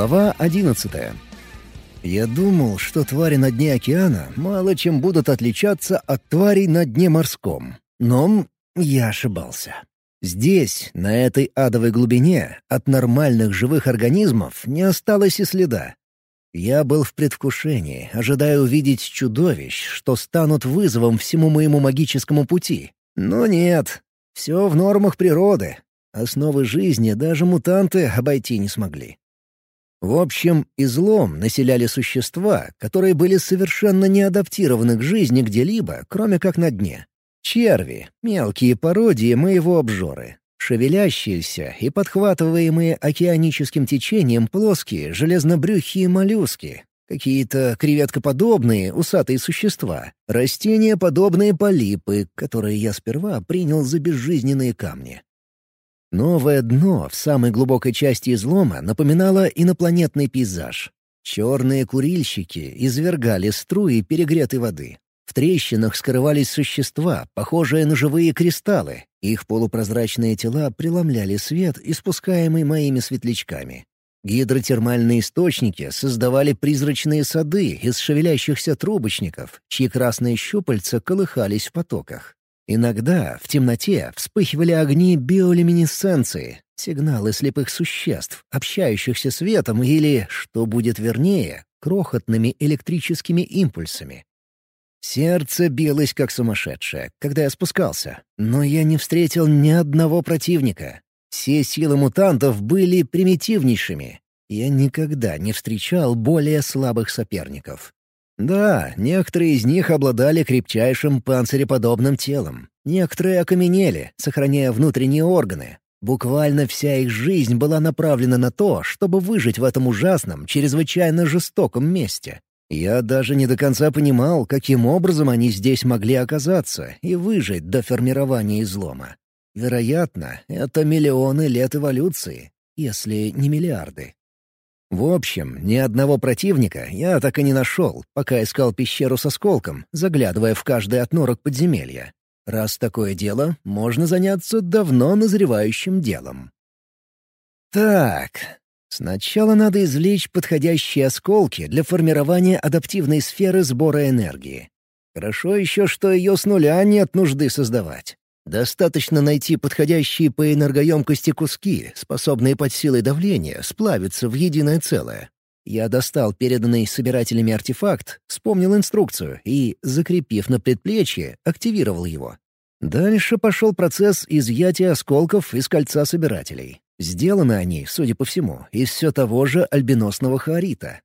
Глава одиннадцатая. Я думал, что твари на дне океана мало чем будут отличаться от тварей на дне морском. Но я ошибался. Здесь, на этой адовой глубине, от нормальных живых организмов не осталось и следа. Я был в предвкушении, ожидая увидеть чудовищ, что станут вызовом всему моему магическому пути. Но нет, все в нормах природы. Основы жизни даже мутанты обойти не смогли. В общем, излом населяли существа, которые были совершенно не адаптированы к жизни где-либо, кроме как на дне. Черви — мелкие пародии моего обжоры. Шевелящиеся и подхватываемые океаническим течением плоские железнобрюхие моллюски, какие-то креветкоподобные усатые существа, растениеподобные полипы, которые я сперва принял за безжизненные камни. Новое дно в самой глубокой части излома напоминало инопланетный пейзаж. Черные курильщики извергали струи перегретой воды. В трещинах скрывались существа, похожие на живые кристаллы. Их полупрозрачные тела преломляли свет, испускаемый моими светлячками. Гидротермальные источники создавали призрачные сады из шевелящихся трубочников, чьи красные щупальца колыхались в потоках. Иногда в темноте вспыхивали огни биолюминесценции, сигналы слепых существ, общающихся светом или, что будет вернее, крохотными электрическими импульсами. Сердце билось как сумасшедшее, когда я спускался, но я не встретил ни одного противника. Все силы мутантов были примитивнейшими. Я никогда не встречал более слабых соперников. Да, некоторые из них обладали крепчайшим панциреподобным телом. Некоторые окаменели, сохраняя внутренние органы. Буквально вся их жизнь была направлена на то, чтобы выжить в этом ужасном, чрезвычайно жестоком месте. Я даже не до конца понимал, каким образом они здесь могли оказаться и выжить до формирования излома. Вероятно, это миллионы лет эволюции, если не миллиарды. В общем, ни одного противника я так и не нашел, пока искал пещеру с осколком, заглядывая в каждый отнорок подземелья. Раз такое дело, можно заняться давно назревающим делом. Так, сначала надо извлечь подходящие осколки для формирования адаптивной сферы сбора энергии. Хорошо еще, что ее с нуля нет нужды создавать. Достаточно найти подходящие по энергоемкости куски, способные под силой давления сплавиться в единое целое. Я достал переданный собирателями артефакт, вспомнил инструкцию и, закрепив на предплечье, активировал его. Дальше пошел процесс изъятия осколков из кольца собирателей. Сделаны они, судя по всему, из все того же альбиносного хаорита.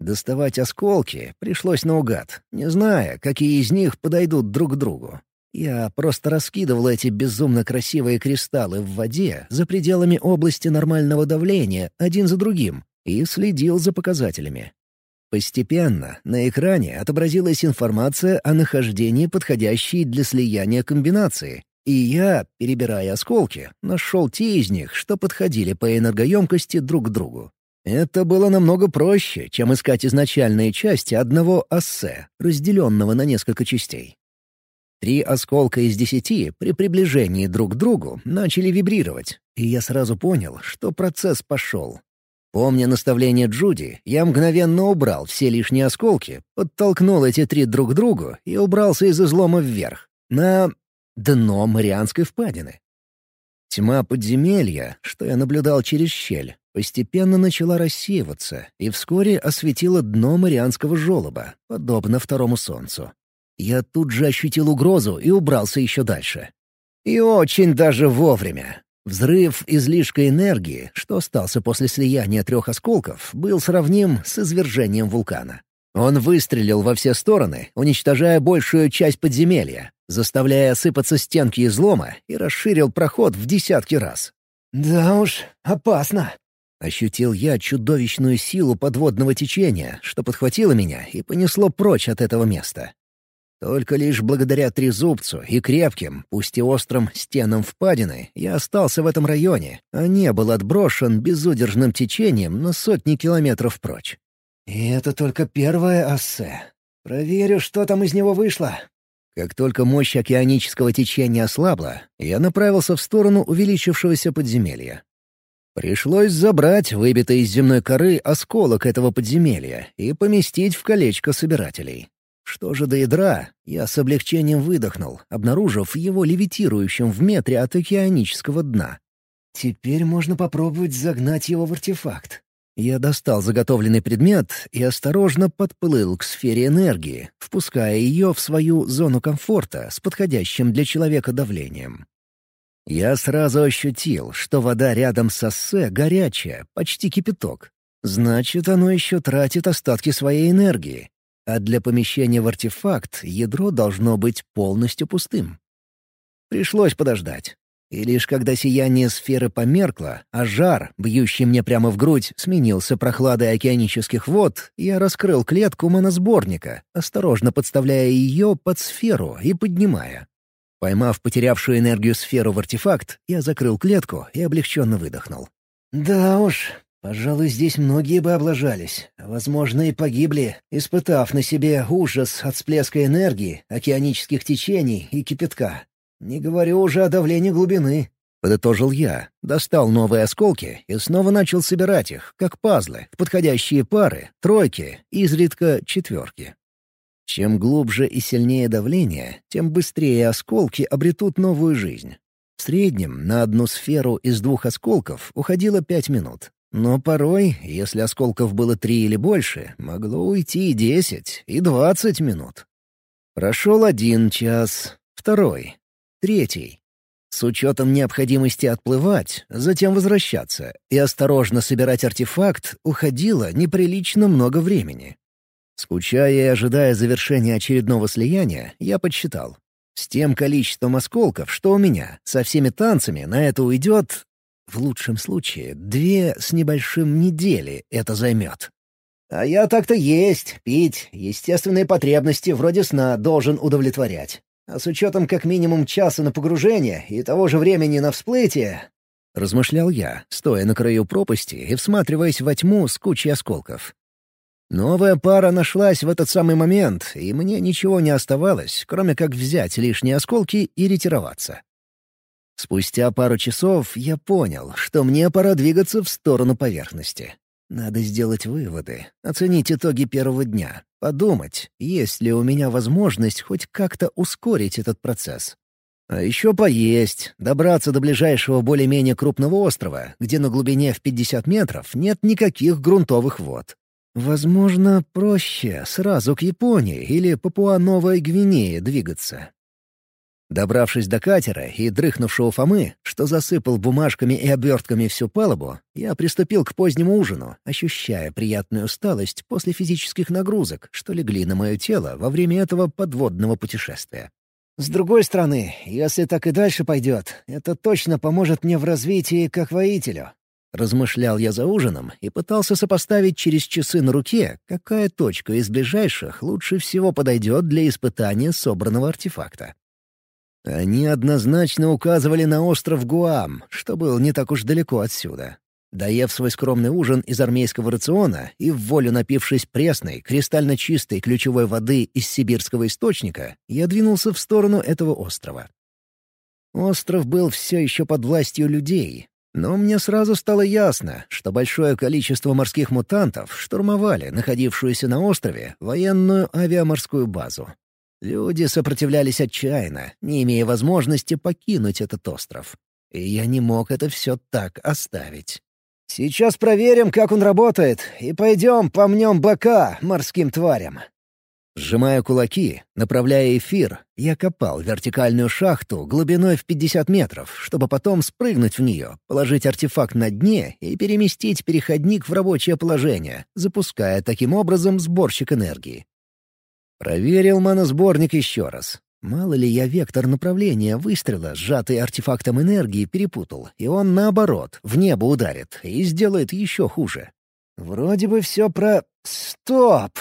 Доставать осколки пришлось наугад, не зная, какие из них подойдут друг к другу. Я просто раскидывал эти безумно красивые кристаллы в воде за пределами области нормального давления один за другим и следил за показателями. Постепенно на экране отобразилась информация о нахождении подходящей для слияния комбинации, и я, перебирая осколки, нашел те из них, что подходили по энергоемкости друг к другу. Это было намного проще, чем искать изначальные части одного ассе, разделенного на несколько частей. Три осколка из десяти при приближении друг к другу начали вибрировать, и я сразу понял, что процесс пошел. Помня наставление Джуди, я мгновенно убрал все лишние осколки, подтолкнул эти три друг к другу и убрался из излома вверх, на дно Марианской впадины. Тьма подземелья, что я наблюдал через щель, постепенно начала рассеиваться и вскоре осветила дно Марианского желоба, подобно второму солнцу. Я тут же ощутил угрозу и убрался еще дальше. И очень даже вовремя. Взрыв излишка энергии, что остался после слияния трех осколков, был сравним с извержением вулкана. Он выстрелил во все стороны, уничтожая большую часть подземелья, заставляя осыпаться стенки излома и расширил проход в десятки раз. «Да уж, опасно», Ощутил я чудовищную силу подводного течения, что подхватило меня и понесло прочь от этого места. Только лишь благодаря трезубцу и крепким, пусть и острым, стенам впадины я остался в этом районе, а не был отброшен безудержным течением на сотни километров прочь. И это только первое ассе. Проверю, что там из него вышло. Как только мощь океанического течения ослабла, я направился в сторону увеличившегося подземелья. Пришлось забрать выбитый из земной коры осколок этого подземелья и поместить в колечко собирателей. Что же до ядра, я с облегчением выдохнул, обнаружив его левитирующим в метре от океанического дна. Теперь можно попробовать загнать его в артефакт. Я достал заготовленный предмет и осторожно подплыл к сфере энергии, впуская ее в свою зону комфорта с подходящим для человека давлением. Я сразу ощутил, что вода рядом с шоссе горячая, почти кипяток. Значит, оно еще тратит остатки своей энергии, а для помещения в артефакт ядро должно быть полностью пустым. Пришлось подождать. И лишь когда сияние сферы померкло, а жар, бьющий мне прямо в грудь, сменился прохладой океанических вод, я раскрыл клетку моносборника, осторожно подставляя ее под сферу и поднимая. Поймав потерявшую энергию сферу в артефакт, я закрыл клетку и облегченно выдохнул. «Да уж, Пожалуй, здесь многие бы облажались, возможно, и погибли, испытав на себе ужас от всплеска энергии, океанических течений и кипятка. Не говорю уже о давлении глубины. Подытожил я, достал новые осколки и снова начал собирать их, как пазлы, в подходящие пары, тройки, изредка четверки. Чем глубже и сильнее давление, тем быстрее осколки обретут новую жизнь. В среднем на одну сферу из двух осколков уходило пять минут, но порой, если осколков было три или больше, могло уйти и десять, и двадцать минут. Прошел один час, второй, третий. С учетом необходимости отплывать, затем возвращаться и осторожно собирать артефакт, уходило неприлично много времени. Скучая и ожидая завершения очередного слияния, я подсчитал. С тем количеством осколков, что у меня, со всеми танцами на это уйдет в лучшем случае, две с небольшим недели это займет. А я так-то есть, пить, естественные потребности вроде сна должен удовлетворять. А с учетом как минимум часа на погружение и того же времени на всплытие... Размышлял я, стоя на краю пропасти и всматриваясь во тьму с кучей осколков. Новая пара нашлась в этот самый момент, и мне ничего не оставалось, кроме как взять лишние осколки и ретироваться. Спустя пару часов я понял, что мне пора двигаться в сторону поверхности. Надо сделать выводы, оценить итоги первого дня, подумать, есть ли у меня возможность хоть как-то ускорить этот процесс. А еще поесть, добраться до ближайшего более-менее крупного острова, где на глубине в 50 метров нет никаких грунтовых вод. Возможно, проще сразу к Японии или Папуа-Новой Гвинее двигаться. Добравшись до катера и дрыхнувшего Фомы, что засыпал бумажками и обертками всю палубу, я приступил к позднему ужину, ощущая приятную усталость после физических нагрузок, что легли на мое тело во время этого подводного путешествия. С другой стороны, если так и дальше пойдет, это точно поможет мне в развитии как воителю. Размышлял я за ужином и пытался сопоставить через часы на руке, какая точка из ближайших лучше всего подойдет для испытания собранного артефакта. Они однозначно указывали на остров Гуам, что был не так уж далеко отсюда. Доев свой скромный ужин из армейского рациона и в волю напившись пресной, кристально чистой ключевой воды из сибирского источника, я двинулся в сторону этого острова. Остров был все еще под властью людей, но мне сразу стало ясно, что большое количество морских мутантов штурмовали находившуюся на острове военную авиаморскую базу. Люди сопротивлялись отчаянно, не имея возможности покинуть этот остров. И я не мог это все так оставить. «Сейчас проверим, как он работает, и пойдем помнем бока морским тварям». Сжимая кулаки, направляя эфир, я копал вертикальную шахту глубиной в 50 метров, чтобы потом спрыгнуть в нее, положить артефакт на дне и переместить переходник в рабочее положение, запуская таким образом сборщик энергии. Проверил моносборник еще раз. Мало ли я вектор направления выстрела, сжатый артефактом энергии, перепутал, и он, наоборот, в небо ударит и сделает еще хуже. Вроде бы все про... Стоп!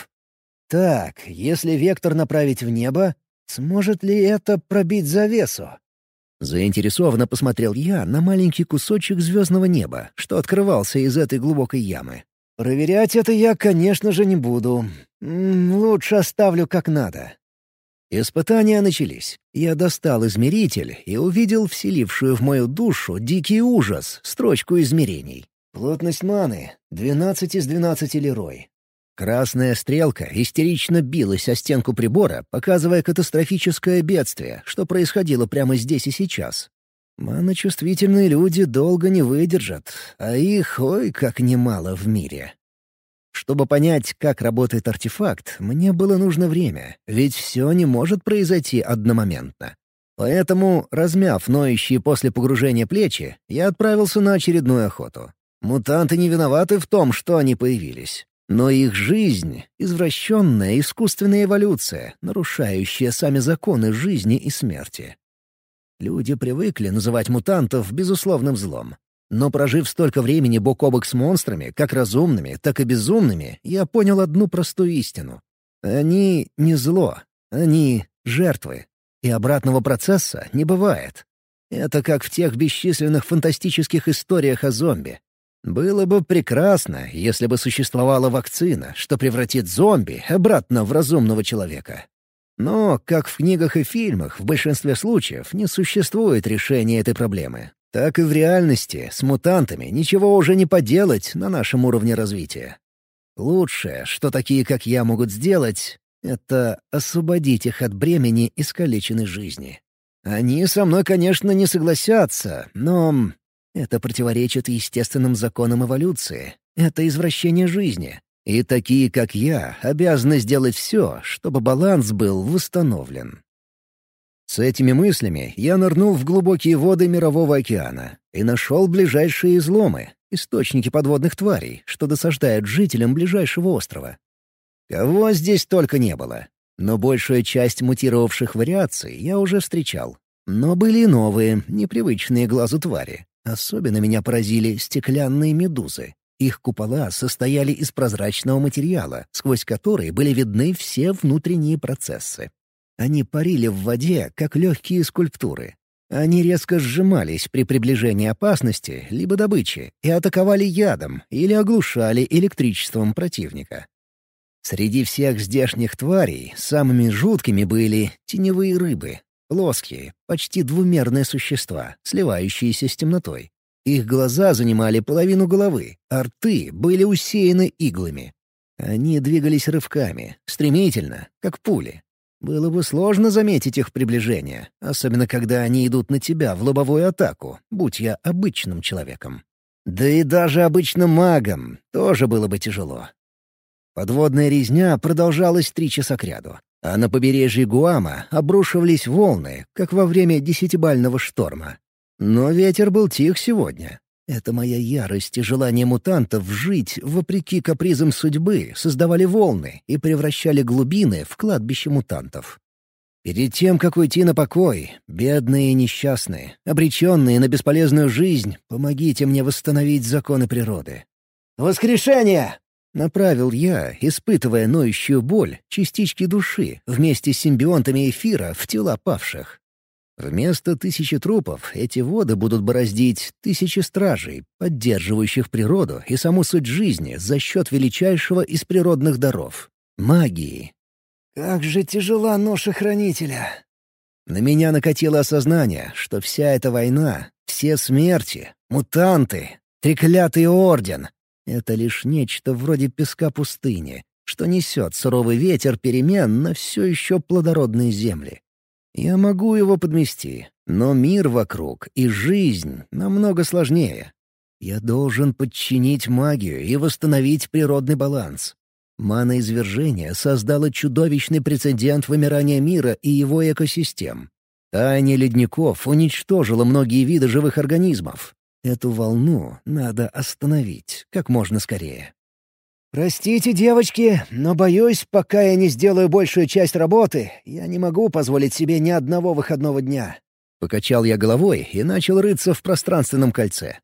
Так, если вектор направить в небо, сможет ли это пробить завесу? Заинтересованно посмотрел я на маленький кусочек звездного неба, что открывался из этой глубокой ямы. Проверять это я, конечно же, не буду. Лучше оставлю как надо. Испытания начались. Я достал измеритель и увидел вселившую в мою душу дикий ужас строчку измерений. Плотность маны — 12 из 12 лерой. Красная стрелка истерично билась о стенку прибора, показывая катастрофическое бедствие, что происходило прямо здесь и сейчас. Маночувствительные люди долго не выдержат, а их ой как немало в мире. Чтобы понять, как работает артефакт, мне было нужно время, ведь все не может произойти одномоментно. Поэтому, размяв ноющие после погружения плечи, я отправился на очередную охоту. Мутанты не виноваты в том, что они появились. Но их жизнь — извращенная искусственная эволюция, нарушающая сами законы жизни и смерти. Люди привыкли называть мутантов безусловным злом. Но прожив столько времени бок о бок с монстрами, как разумными, так и безумными, я понял одну простую истину. Они не зло, они жертвы. И обратного процесса не бывает. Это как в тех бесчисленных фантастических историях о зомби. Было бы прекрасно, если бы существовала вакцина, что превратит зомби обратно в разумного человека. Но, как в книгах и фильмах, в большинстве случаев не существует решения этой проблемы. Так и в реальности с мутантами ничего уже не поделать на нашем уровне развития. Лучшее, что такие, как я, могут сделать, — это освободить их от бремени искалеченной жизни. Они со мной, конечно, не согласятся, но это противоречит естественным законам эволюции. Это извращение жизни. И такие, как я, обязаны сделать все, чтобы баланс был восстановлен. С этими мыслями я нырнул в глубокие воды Мирового океана и нашел ближайшие изломы, источники подводных тварей, что досаждают жителям ближайшего острова. Кого здесь только не было. Но большую часть мутировавших вариаций я уже встречал. Но были и новые, непривычные глазу твари. Особенно меня поразили стеклянные медузы. Их купола состояли из прозрачного материала, сквозь который были видны все внутренние процессы. Они парили в воде, как легкие скульптуры. Они резко сжимались при приближении опасности либо добычи и атаковали ядом или оглушали электричеством противника. Среди всех здешних тварей самыми жуткими были теневые рыбы, Плоские, почти двумерные существа, сливающиеся с темнотой. Их глаза занимали половину головы, а рты были усеяны иглами. Они двигались рывками, стремительно, как пули. Было бы сложно заметить их приближение, особенно когда они идут на тебя в лобовую атаку, будь я обычным человеком. Да и даже обычным магом тоже было бы тяжело. Подводная резня продолжалась три часа кряду а на побережье Гуама обрушивались волны, как во время десятибального шторма. Но ветер был тих сегодня. Это моя ярость и желание мутантов жить, вопреки капризам судьбы, создавали волны и превращали глубины в кладбище мутантов. Перед тем, как уйти на покой, бедные и несчастные, обреченные на бесполезную жизнь, помогите мне восстановить законы природы. «Воскрешение!» Направил я, испытывая ноющую боль, частички души вместе с симбионтами эфира в тела павших. Вместо тысячи трупов эти воды будут бороздить тысячи стражей, поддерживающих природу и саму суть жизни за счет величайшего из природных даров — магии. «Как же тяжела ноша Хранителя!» На меня накатило осознание, что вся эта война, все смерти, мутанты, треклятый орден это лишь нечто вроде песка пустыни, что несет суровый ветер перемен на все еще плодородные земли. Я могу его подмести, но мир вокруг и жизнь намного сложнее. Я должен подчинить магию и восстановить природный баланс. Мана извержения создала чудовищный прецедент вымирания мира и его экосистем. Таяние ледников уничтожило многие виды живых организмов, Эту волну надо остановить как можно скорее. «Простите, девочки, но, боюсь, пока я не сделаю большую часть работы, я не могу позволить себе ни одного выходного дня». Покачал я головой и начал рыться в пространственном кольце.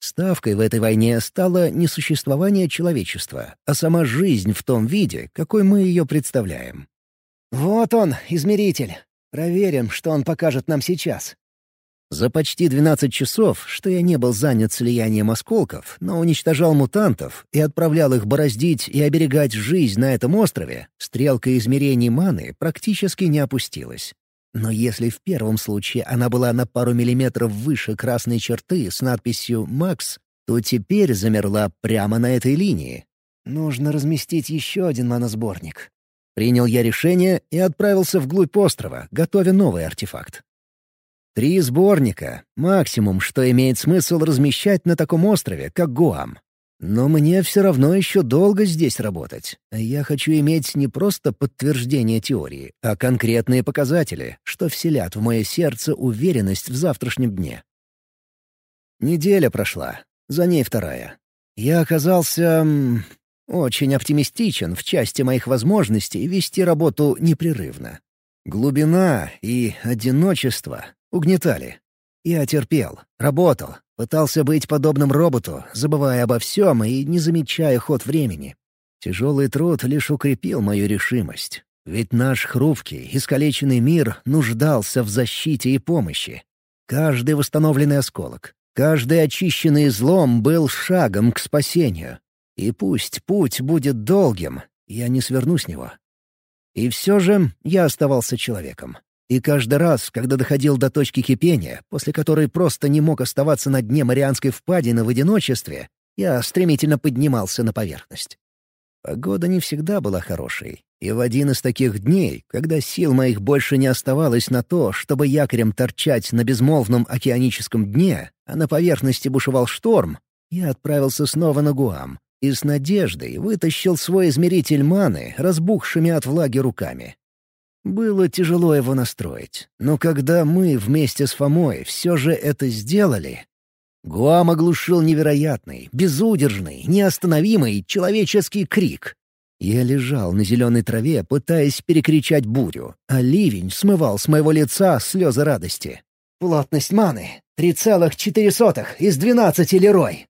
Ставкой в этой войне стало не существование человечества, а сама жизнь в том виде, какой мы ее представляем. «Вот он, измеритель. Проверим, что он покажет нам сейчас». За почти 12 часов, что я не был занят слиянием осколков, но уничтожал мутантов и отправлял их бороздить и оберегать жизнь на этом острове, стрелка измерений маны практически не опустилась. Но если в первом случае она была на пару миллиметров выше красной черты с надписью «Макс», то теперь замерла прямо на этой линии. Нужно разместить еще один маносборник. Принял я решение и отправился вглубь острова, готовя новый артефакт. Три сборника — максимум, что имеет смысл размещать на таком острове, как Гуам. Но мне все равно еще долго здесь работать. Я хочу иметь не просто подтверждение теории, а конкретные показатели, что вселят в мое сердце уверенность в завтрашнем дне. Неделя прошла, за ней вторая. Я оказался... очень оптимистичен в части моих возможностей вести работу непрерывно. Глубина и одиночество угнетали. Я терпел, работал, пытался быть подобным роботу, забывая обо всем и не замечая ход времени. Тяжелый труд лишь укрепил мою решимость. Ведь наш хрупкий, искалеченный мир нуждался в защите и помощи. Каждый восстановленный осколок, каждый очищенный злом был шагом к спасению. И пусть путь будет долгим, я не сверну с него. И все же я оставался человеком. И каждый раз, когда доходил до точки кипения, после которой просто не мог оставаться на дне Марианской впадины в одиночестве, я стремительно поднимался на поверхность. Погода не всегда была хорошей, и в один из таких дней, когда сил моих больше не оставалось на то, чтобы якорем торчать на безмолвном океаническом дне, а на поверхности бушевал шторм, я отправился снова на Гуам и с надеждой вытащил свой измеритель маны, разбухшими от влаги руками. Было тяжело его настроить, но когда мы вместе с Фомой все же это сделали... Гуам оглушил невероятный, безудержный, неостановимый человеческий крик. Я лежал на зеленой траве, пытаясь перекричать бурю, а ливень смывал с моего лица слезы радости. «Плотность маны — 3,4 из 12, Лерой!»